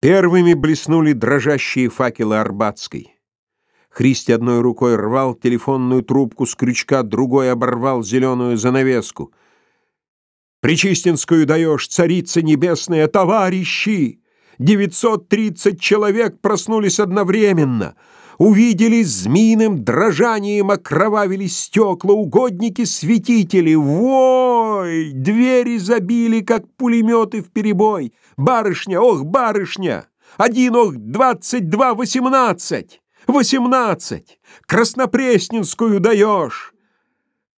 Первыми блеснули дрожащие факелы Арбатской. Христи одной рукой рвал телефонную трубку с крючка, другой оборвал зеленую занавеску. «Причистинскую даешь, царица небесная, товарищи! 930 человек проснулись одновременно!» Увидели змеиным дрожанием окровавили стекла, угодники-светители. Вой! Двери забили, как пулеметы в перебой. Барышня, ох, барышня! Один, ох, двадцать два, восемнадцать! Восемнадцать! Краснопресненскую даешь!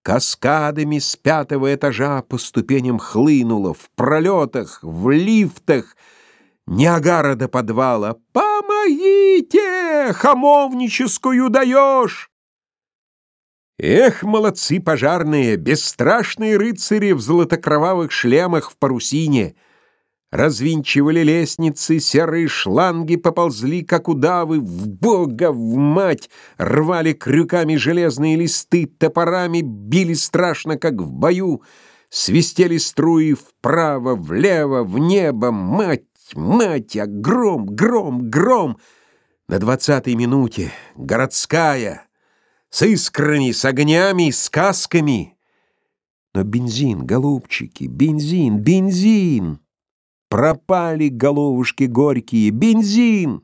Каскадами с пятого этажа по ступеням хлынуло, в пролетах, в лифтах, Ниагара до подвала. «Помогите! Хамовническую даешь!» Эх, молодцы пожарные, бесстрашные рыцари в золотокровавых шлемах в парусине — Развинчивали лестницы, серые шланги поползли, как удавы, в бога, в мать! Рвали крюками железные листы, топорами били страшно, как в бою, свистели струи вправо, влево, в небо, мать, мать, а гром, гром, гром! На двадцатой минуте городская, с искрами, с огнями, с касками. Но бензин, голубчики, бензин, бензин! Пропали головушки горькие, бензин!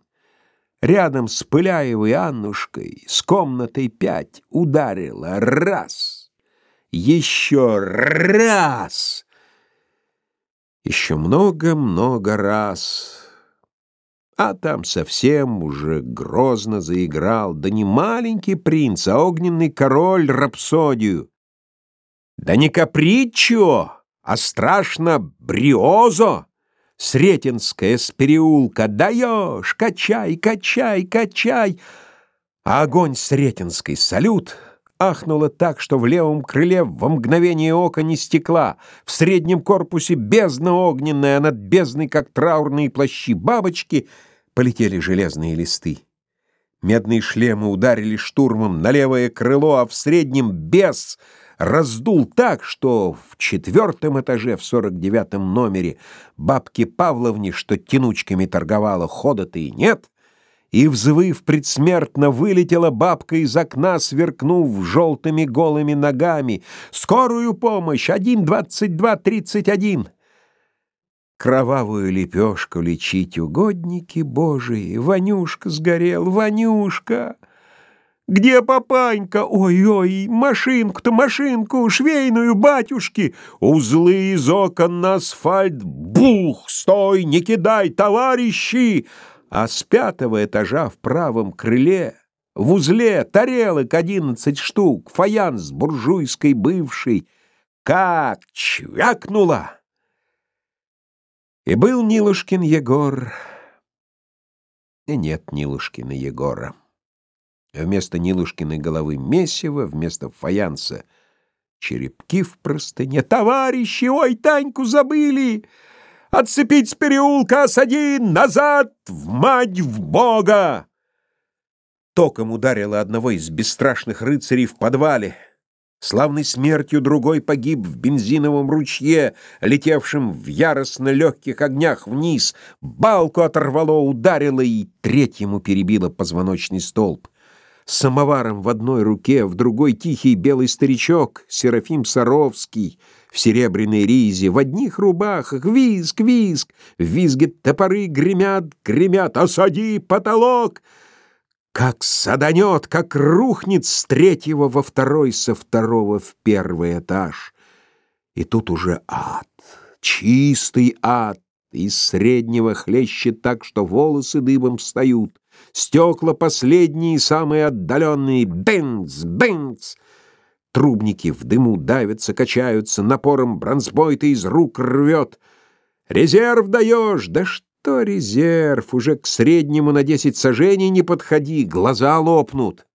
Рядом с Пыляевой Аннушкой с комнатой пять ударила раз, еще раз, еще много-много раз. А там совсем уже грозно заиграл, да не маленький принц, а огненный король рапсодию. Да не капричо, а страшно бриозо. Сретенская с переулка. Даешь, качай, качай, качай. А огонь Сретенской салют ахнуло так, что в левом крыле во мгновение ока не стекла, в среднем корпусе бездна огненная, а над бездной, как траурные плащи бабочки, полетели железные листы. Медные шлемы ударили штурмом на левое крыло, а в среднем без — раздул так, что в четвертом этаже в сорок девятом номере бабке Павловне, что тянучками торговала, хода-то и нет, и, взвыв предсмертно, вылетела бабка из окна, сверкнув желтыми голыми ногами. «Скорую помощь! Один, двадцать два, тридцать один!» Кровавую лепешку лечить угодники божии. Ванюшка сгорел, Ванюшка! Где папанька? Ой-ой, машинку-то, машинку, швейную, батюшки! Узлы из окон на асфальт. Бух! Стой, не кидай, товарищи! А с пятого этажа в правом крыле в узле тарелок одиннадцать штук, фаянс буржуйской бывший. Как чвякнуло! И был Нилушкин Егор, и нет Нилушкина Егора. Вместо Нилушкиной головы месиво, вместо фаянса черепки в простыне. «Товарищи, ой, Таньку забыли! Отцепить с переулка осади! Назад! В мать, в Бога!» Током ударило одного из бесстрашных рыцарей в подвале. Славной смертью другой погиб в бензиновом ручье, летевшем в яростно легких огнях вниз. Балку оторвало, ударило и третьему перебило позвоночный столб самоваром в одной руке, в другой тихий белый старичок, Серафим Саровский, в серебряной ризе, в одних рубахах, визг, визг, в визге топоры гремят, гремят, осади потолок! Как саданет, как рухнет с третьего во второй, со второго в первый этаж. И тут уже ад, чистый ад, из среднего хлещет так, что волосы дыбом встают. Стекла последние, самые отдаленные. Бенц, бенц. Трубники в дыму давятся, качаются, напором бронзбойта из рук рвет. Резерв даешь? Да что резерв? Уже к среднему на десять сажений не подходи, глаза лопнут.